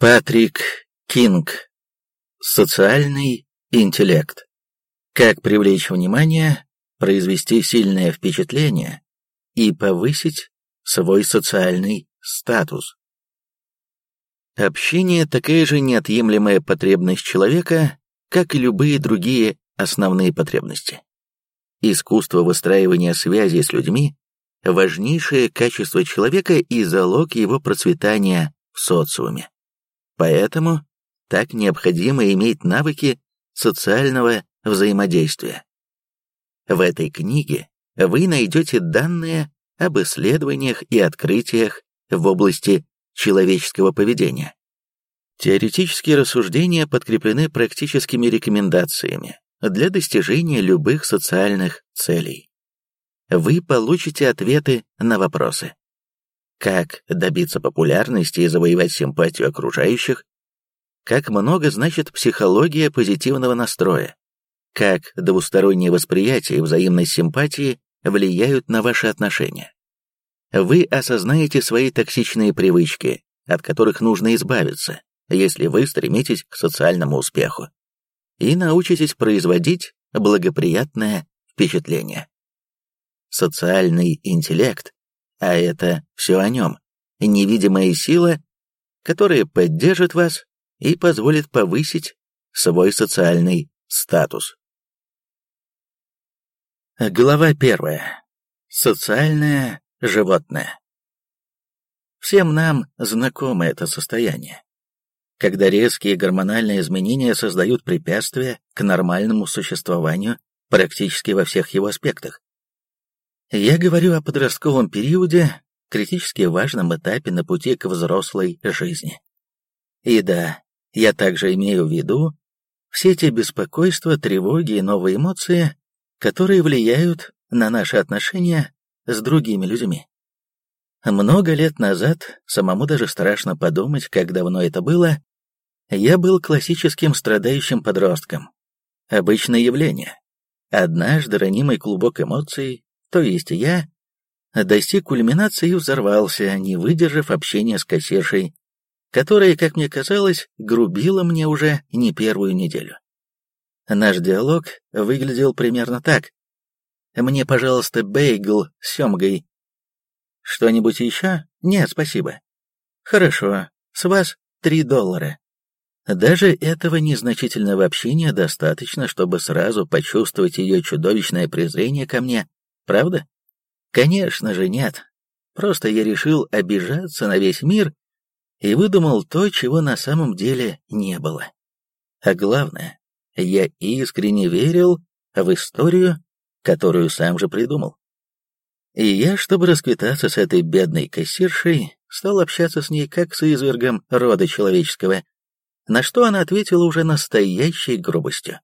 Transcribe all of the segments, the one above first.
Патрик Кинг. Социальный интеллект. Как привлечь внимание, произвести сильное впечатление и повысить свой социальный статус. Общение – такая же неотъемлемая потребность человека, как и любые другие основные потребности. Искусство выстраивания связи с людьми – важнейшее качество человека и залог его процветания в социуме. Поэтому так необходимо иметь навыки социального взаимодействия. В этой книге вы найдете данные об исследованиях и открытиях в области человеческого поведения. Теоретические рассуждения подкреплены практическими рекомендациями для достижения любых социальных целей. Вы получите ответы на вопросы. Как добиться популярности и завоевать симпатию окружающих? Как много значит психология позитивного настроя? Как двустороннее восприятие и взаимность симпатии влияют на ваши отношения? Вы осознаете свои токсичные привычки, от которых нужно избавиться, если вы стремитесь к социальному успеху, и научитесь производить благоприятное впечатление. Социальный интеллект а это все о нем. Невидимая сила, которая поддержит вас и позволит повысить свой социальный статус. Глава первая. Социальное животное. Всем нам знакомо это состояние, когда резкие гормональные изменения создают препятствия к нормальному существованию практически во всех его аспектах. Я говорю о подростковом периоде, критически важном этапе на пути к взрослой жизни. И да, я также имею в виду все те беспокойства, тревоги и новые эмоции, которые влияют на наши отношения с другими людьми. Много лет назад, самому даже страшно подумать, как давно это было, я был классическим страдающим подростком. Обычное явление. Однажды ранимый клубок эмоций то есть я, достиг кульминации и взорвался, не выдержав общения с кассиршей, которая, как мне казалось, грубила мне уже не первую неделю. Наш диалог выглядел примерно так. «Мне, пожалуйста, бейгл с семгой». «Что-нибудь еще? Нет, спасибо». «Хорошо, с вас три доллара». Даже этого незначительного общения достаточно, чтобы сразу почувствовать ее чудовищное презрение ко мне Правда? Конечно же нет. Просто я решил обижаться на весь мир и выдумал то, чего на самом деле не было. А главное, я искренне верил в историю, которую сам же придумал. И я, чтобы расквитаться с этой бедной кассиршей, стал общаться с ней как с извергом рода человеческого, на что она ответила уже настоящей грубостью.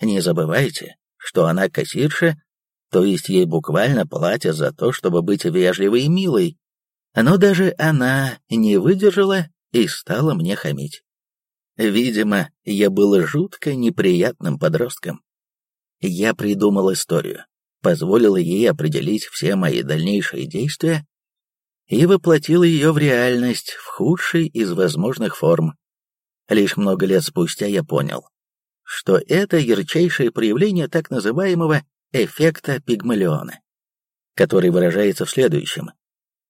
Не забывайте, что она кассирша то есть ей буквально платят за то, чтобы быть вежливой и милой. Но даже она не выдержала и стала мне хамить. Видимо, я был жутко неприятным подростком. Я придумал историю, позволил ей определить все мои дальнейшие действия и воплотил ее в реальность в худшей из возможных форм. Лишь много лет спустя я понял, что это ярчайшее проявление так называемого эффекта Пигмалиона, который выражается в следующем.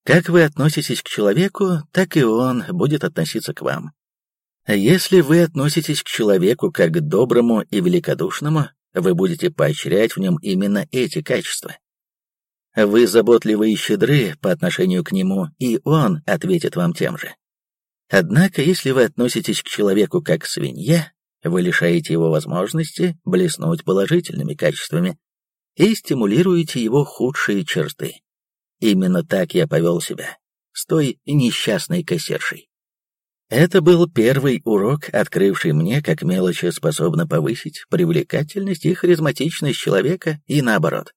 Как вы относитесь к человеку, так и он будет относиться к вам. Если вы относитесь к человеку как к доброму и великодушному, вы будете поощрять в нем именно эти качества. Вы заботливы и щедры по отношению к нему, и он ответит вам тем же. Однако, если вы относитесь к человеку как к свинье, вы лишаете его возможности блеснуть положительными качествами, и стимулируете его худшие черты. Именно так я повел себя, с той несчастной кассиршей. Это был первый урок, открывший мне, как мелочи способна повысить привлекательность и харизматичность человека, и наоборот.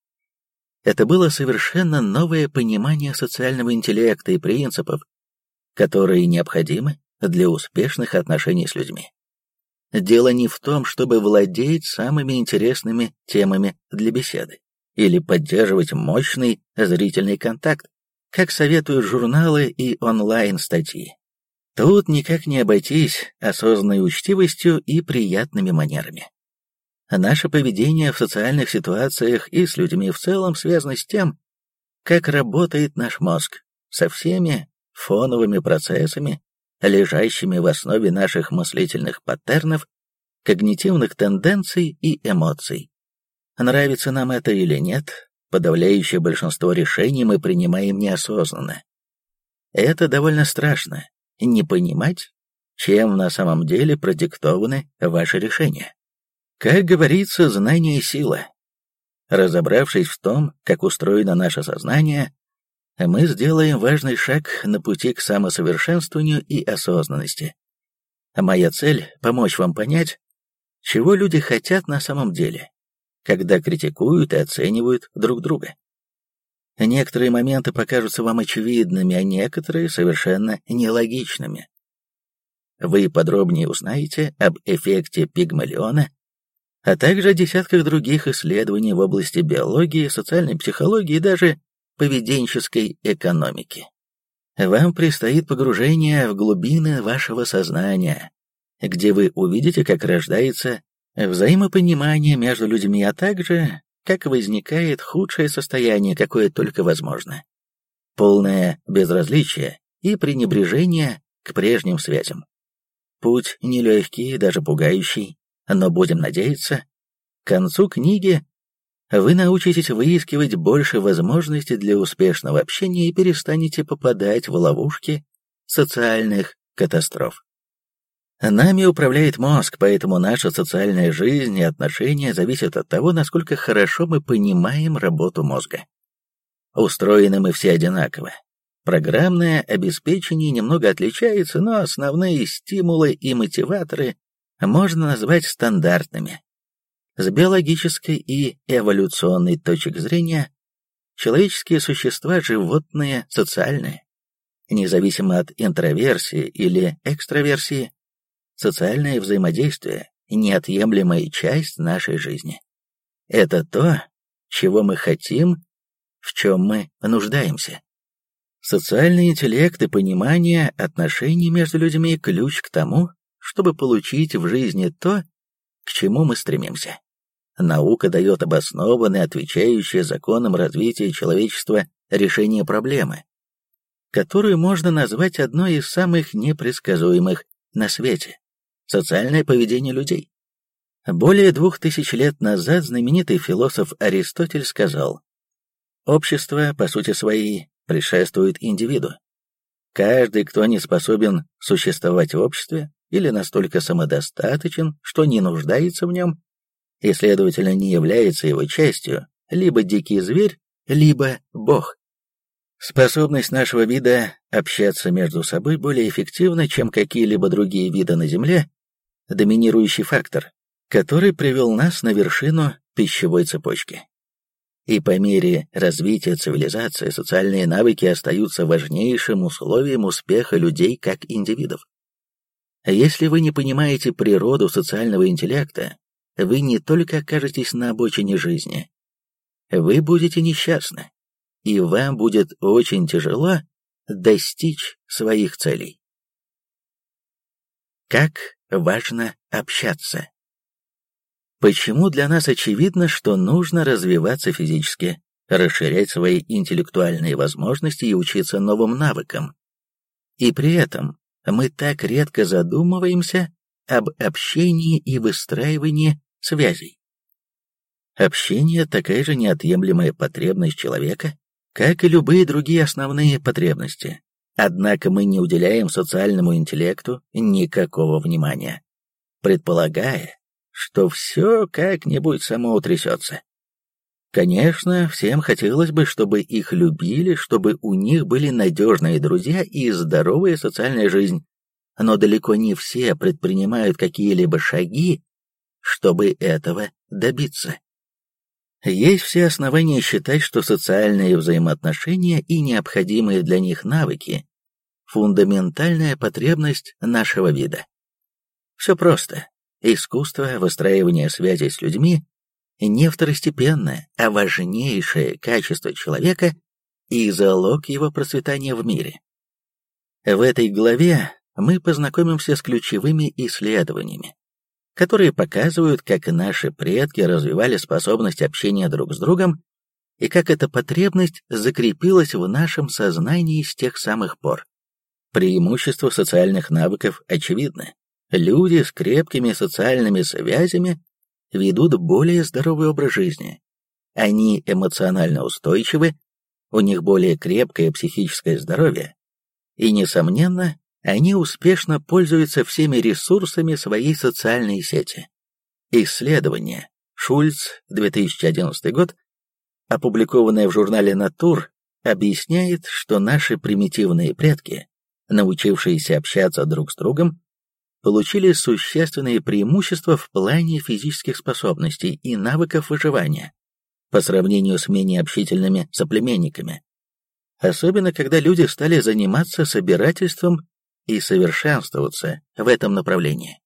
Это было совершенно новое понимание социального интеллекта и принципов, которые необходимы для успешных отношений с людьми. Дело не в том, чтобы владеть самыми интересными темами для беседы или поддерживать мощный зрительный контакт, как советуют журналы и онлайн-статьи. Тут никак не обойтись осознанной учтивостью и приятными манерами. Наше поведение в социальных ситуациях и с людьми в целом связано с тем, как работает наш мозг, со всеми фоновыми процессами, лежащими в основе наших мыслительных паттернов, когнитивных тенденций и эмоций. Нравится нам это или нет, подавляющее большинство решений мы принимаем неосознанно. Это довольно страшно, не понимать, чем на самом деле продиктованы ваши решения. Как говорится, знание – сила. Разобравшись в том, как устроено наше сознание, мы сделаем важный шаг на пути к самосовершенствованию и осознанности. Моя цель – помочь вам понять, чего люди хотят на самом деле, когда критикуют и оценивают друг друга. Некоторые моменты покажутся вам очевидными, а некоторые совершенно нелогичными. Вы подробнее узнаете об эффекте пигмалиона, а также о десятках других исследований в области биологии, социальной психологии и даже поведенческой экономики. Вам предстоит погружение в глубины вашего сознания, где вы увидите, как рождается взаимопонимание между людьми, а также как возникает худшее состояние, какое только возможно. Полное безразличие и пренебрежение к прежним связям. Путь нелегкий, даже пугающий, но будем надеяться, к концу книги вы научитесь выискивать больше возможностей для успешного общения и перестанете попадать в ловушки социальных катастроф. Нами управляет мозг, поэтому наша социальная жизнь и отношения зависят от того, насколько хорошо мы понимаем работу мозга. Устроены мы все одинаково. Программное обеспечение немного отличается, но основные стимулы и мотиваторы можно назвать стандартными. С биологической и эволюционной точек зрения, человеческие существа – животные социальные. Независимо от интроверсии или экстраверсии, Социальное взаимодействие – неотъемлемая часть нашей жизни. Это то, чего мы хотим, в чем мы нуждаемся. Социальный интеллект и понимание отношений между людьми – ключ к тому, чтобы получить в жизни то, к чему мы стремимся. Наука дает обоснованное, отвечающее законам развития человечества решение проблемы, которую можно назвать одной из самых непредсказуемых на свете социальное поведение людей. Более двух тысяч лет назад знаменитый философ Аристотель сказал, «Общество, по сути своей, предшествует индивиду. Каждый, кто не способен существовать в обществе или настолько самодостаточен, что не нуждается в нем, и, следовательно, не является его частью, либо дикий зверь, либо бог. Способность нашего вида общаться между собой более эффективно, чем какие-либо другие виды на Земле, доминирующий фактор, который привел нас на вершину пищевой цепочки. И по мере развития цивилизации социальные навыки остаются важнейшим условием успеха людей как индивидов. Если вы не понимаете природу социального интеллекта, вы не только окажетесь на обочине жизни, вы будете несчастны, и вам будет очень тяжело достичь своих целей. Как важно общаться. Почему для нас очевидно, что нужно развиваться физически, расширять свои интеллектуальные возможности и учиться новым навыкам? И при этом мы так редко задумываемся об общении и выстраивании связей. Общение – такая же неотъемлемая потребность человека, как и любые другие основные потребности. Однако мы не уделяем социальному интеллекту никакого внимания, предполагая, что все как-нибудь само утрясется. Конечно, всем хотелось бы, чтобы их любили, чтобы у них были надежные друзья и здоровая социальная жизнь, но далеко не все предпринимают какие-либо шаги, чтобы этого добиться. Есть все основания считать, что социальные взаимоотношения и необходимые для них навыки – фундаментальная потребность нашего вида. Все просто. Искусство выстраивания связей с людьми – не второстепенное, а важнейшее качество человека и залог его процветания в мире. В этой главе мы познакомимся с ключевыми исследованиями, которые показывают, как наши предки развивали способность общения друг с другом и как эта потребность закрепилась в нашем сознании с тех самых пор. Преимущество социальных навыков очевидно. Люди с крепкими социальными связями ведут более здоровый образ жизни. Они эмоционально устойчивы, у них более крепкое психическое здоровье, и, несомненно, они успешно пользуются всеми ресурсами своей социальной сети. Исследование Шульц, 2011 год, опубликованное в журнале «Натур», объясняет, что наши примитивные предки, научившиеся общаться друг с другом, получили существенные преимущества в плане физических способностей и навыков выживания по сравнению с менее общительными соплеменниками. Особенно, когда люди стали заниматься собирательством и совершенствоваться в этом направлении.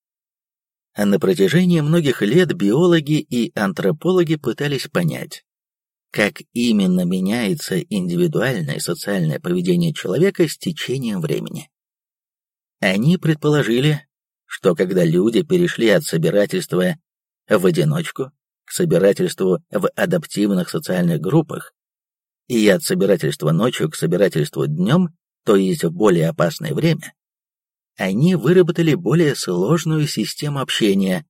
А на протяжении многих лет биологи и антропологи пытались понять, как именно меняется индивидуальное социальное поведение человека с течением времени. Они предположили, что когда люди перешли от собирательства в одиночку к собирательству в адаптивных социальных группах и от собирательства ночью к собирательству днем, то есть в более опасное время, они выработали более сложную систему общения,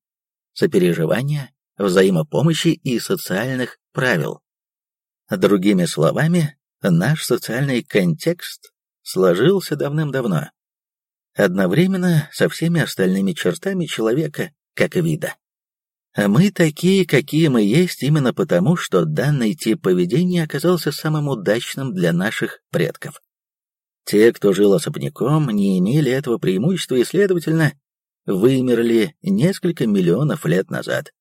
сопереживания, взаимопомощи и социальных правил. Другими словами, наш социальный контекст сложился давным-давно, одновременно со всеми остальными чертами человека как вида. Мы такие, какие мы есть, именно потому, что данный тип поведения оказался самым удачным для наших предков. Те, кто жил особняком, не имели этого преимущества и, следовательно, вымерли несколько миллионов лет назад.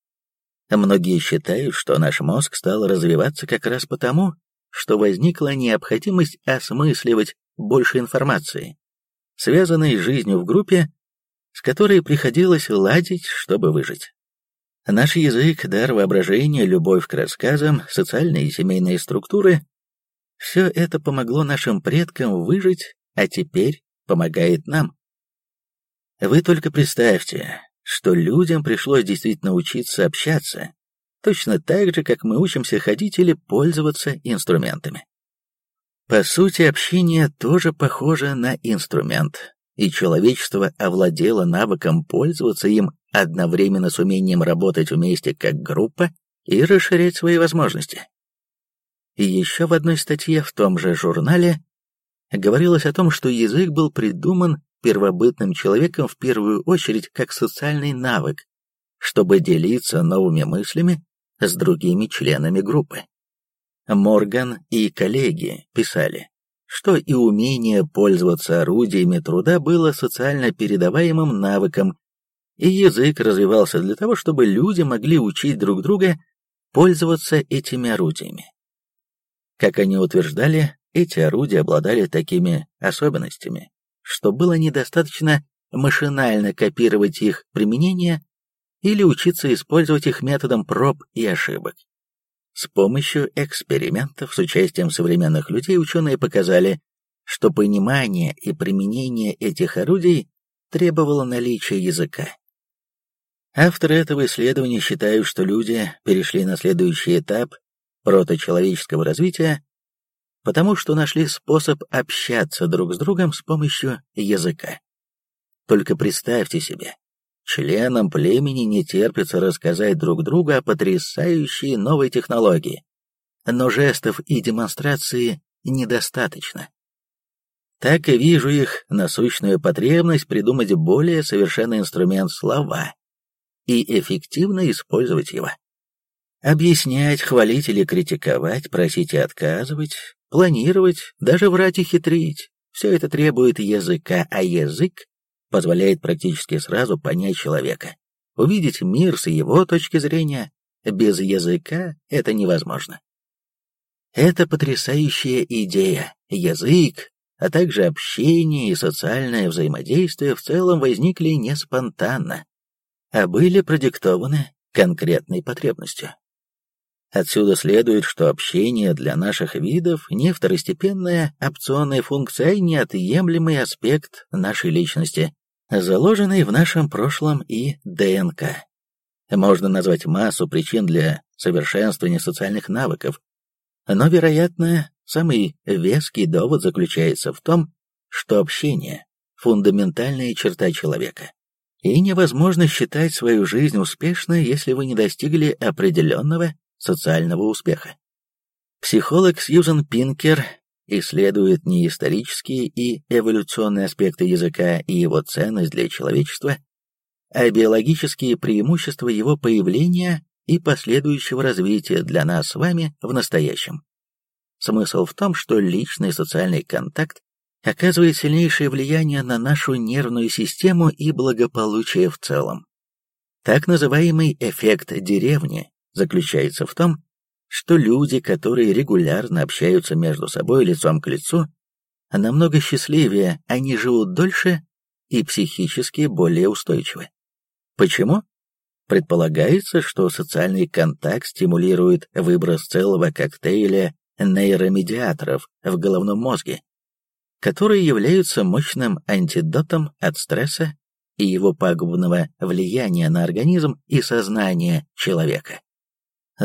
Многие считают, что наш мозг стал развиваться как раз потому, что возникла необходимость осмысливать больше информации, связанной с жизнью в группе, с которой приходилось ладить, чтобы выжить. Наш язык, дар воображения, любовь к рассказам, социальные и семейные структуры – все это помогло нашим предкам выжить, а теперь помогает нам. Вы только представьте, что людям пришлось действительно учиться общаться, точно так же, как мы учимся ходить или пользоваться инструментами. По сути, общение тоже похоже на инструмент, и человечество овладело навыком пользоваться им одновременно с умением работать вместе как группа и расширять свои возможности. И еще в одной статье в том же журнале говорилось о том, что язык был придуман первобытным человеком в первую очередь как социальный навык, чтобы делиться новыми мыслями с другими членами группы. Морган и коллеги писали, что и умение пользоваться орудиями труда было социально передаваемым навыком, и язык развивался для того, чтобы люди могли учить друг друга пользоваться этими орудиями. Как они утверждали, эти орудия обладали такими особенностями, что было недостаточно машинально копировать их применение или учиться использовать их методом проб и ошибок. С помощью экспериментов с участием современных людей ученые показали, что понимание и применение этих орудий требовало наличия языка. Авторы этого исследования считают, что люди перешли на следующий этап проточеловеческого развития, потому что нашли способ общаться друг с другом с помощью языка. Только представьте себе, членам племени не терпится рассказать друг другу о потрясающей новой технологии, но жестов и демонстрации недостаточно. Так и вижу их насущную потребность придумать более совершенный инструмент слова и эффективно использовать его. Объяснять, хвалить или критиковать, просить и отказывать, планировать, даже врать и хитрить – все это требует языка, а язык позволяет практически сразу понять человека, увидеть мир с его точки зрения. Без языка это невозможно. Это потрясающая идея. Язык, а также общение и социальное взаимодействие в целом возникли не спонтанно, а были продиктованы конкретной потребностью. Отсюда следует, что общение для наших видов не второстепенная опционная функция, а неотъемлемый аспект нашей личности, заложенный в нашем прошлом и ДНК. Можно назвать массу причин для совершенствования социальных навыков, но, вероятно, самый веский довод заключается в том, что общение – фундаментальная черта человека, и невозможно считать свою жизнь успешной, если вы не достигли определенного социального успеха. Психолог Сьюзен Пинкер исследует не исторические и эволюционные аспекты языка и его ценность для человечества, а биологические преимущества его появления и последующего развития для нас с вами в настоящем. Смысл в том, что личный социальный контакт оказывает сильнейшее влияние на нашу нервную систему и благополучие в целом. Так называемый эффект деревни заключается в том, что люди, которые регулярно общаются между собой лицом к лицу, намного счастливее, они живут дольше и психически более устойчивы. Почему? Предполагается, что социальный контакт стимулирует выброс целого коктейля нейромедиаторов в головном мозге, которые являются мощным антидотом от стресса и его пагубного влияния на организм и сознание человека.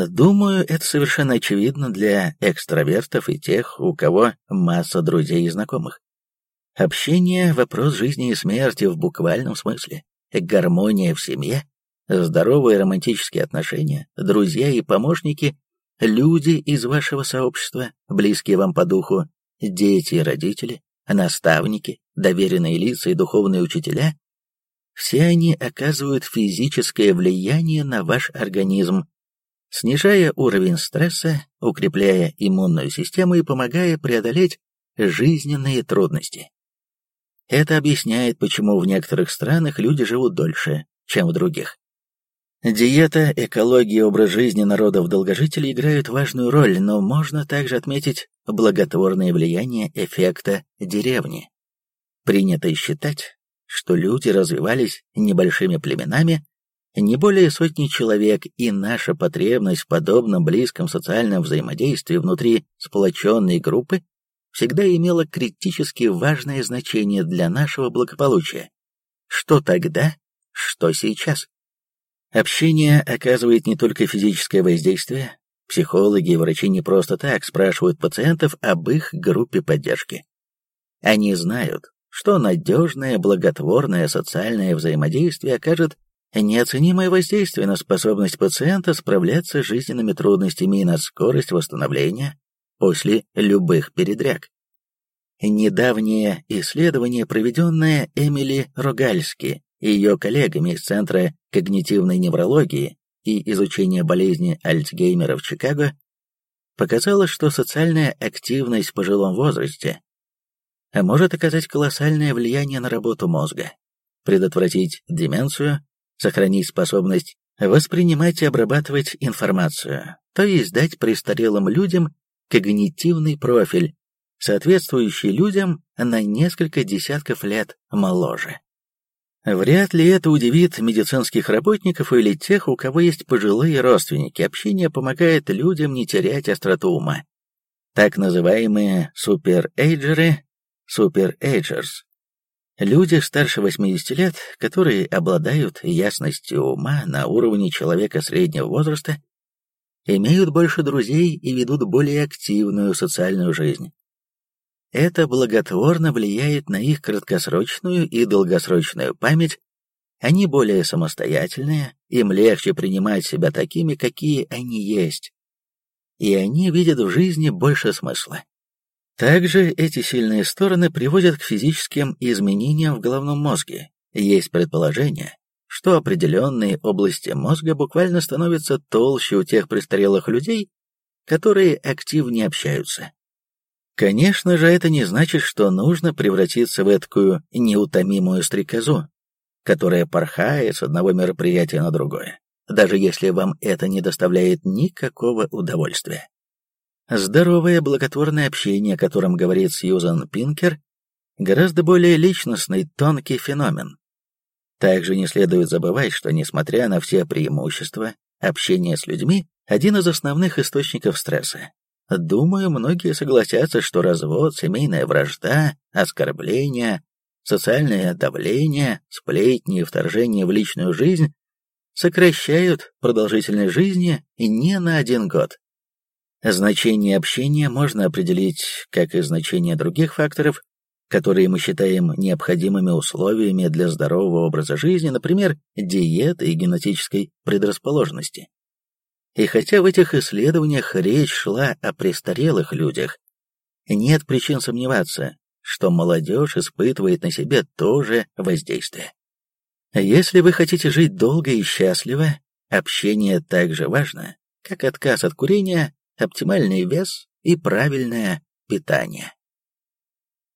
Думаю, это совершенно очевидно для экстравертов и тех, у кого масса друзей и знакомых. Общение – вопрос жизни и смерти в буквальном смысле. Гармония в семье, здоровые романтические отношения, друзья и помощники, люди из вашего сообщества, близкие вам по духу, дети и родители, наставники, доверенные лица и духовные учителя – все они оказывают физическое влияние на ваш организм, снижая уровень стресса, укрепляя иммунную систему и помогая преодолеть жизненные трудности. Это объясняет, почему в некоторых странах люди живут дольше, чем в других. Диета, экология и образ жизни народов-долгожителей играют важную роль, но можно также отметить благотворное влияние эффекта деревни. Принято считать, что люди развивались небольшими племенами, не более сотни человек, и наша потребность в подобном близком социальном взаимодействии внутри сплоченной группы всегда имела критически важное значение для нашего благополучия. Что тогда, что сейчас. Общение оказывает не только физическое воздействие. Психологи и врачи не просто так спрашивают пациентов об их группе поддержки. Они знают, что надежное, благотворное социальное взаимодействие окажет неоценимое воздействие на способность пациента справляться с жизненными трудностями и на скорость восстановления после любых передряг. Недавнее исследование, проведенное Эмили Рогальски и ее коллегами из Центра когнитивной неврологии и изучения болезни Альцгеймера в Чикаго, показало, что социальная активность в пожилом возрасте может оказать колоссальное влияние на работу мозга, предотвратить деменцию, сохранить способность воспринимать и обрабатывать информацию, то есть дать престарелым людям когнитивный профиль, соответствующий людям на несколько десятков лет моложе. Вряд ли это удивит медицинских работников или тех, у кого есть пожилые родственники. Общение помогает людям не терять остроту ума. Так называемые суперэйджеры, суперэйджерс, люди старше 80 лет, которые обладают ясностью ума на уровне человека среднего возраста, имеют больше друзей и ведут более активную социальную жизнь. Это благотворно влияет на их краткосрочную и долгосрочную память, они более самостоятельные, им легче принимать себя такими, какие они есть. И они видят в жизни больше смысла. Также эти сильные стороны приводят к физическим изменениям в головном мозге. Есть предположение, что определенные области мозга буквально становятся толще у тех престарелых людей, которые активнее общаются. Конечно же, это не значит, что нужно превратиться в эткую неутомимую стрекозу, которая порхает с одного мероприятия на другое, даже если вам это не доставляет никакого удовольствия. Здоровое благотворное общение, о котором говорит Сьюзан Пинкер, гораздо более личностный, тонкий феномен. Также не следует забывать, что несмотря на все преимущества общения с людьми, один из основных источников стресса. Думаю, многие согласятся, что развод, семейная вражда, оскорбления, социальное давление, сплетни и вторжение в личную жизнь сокращают продолжительность жизни не на один год. Значение общения можно определить как и значение других факторов, которые мы считаем необходимыми условиями для здорового образа жизни, например, диеты и генетической предрасположенности. И хотя в этих исследованиях речь шла о престарелых людях, нет причин сомневаться, что молодежь испытывает на себе то же воздействие. Если вы хотите жить долго и счастливо, общение так же важно, как отказ от курения, оптимальный вес и правильное питание.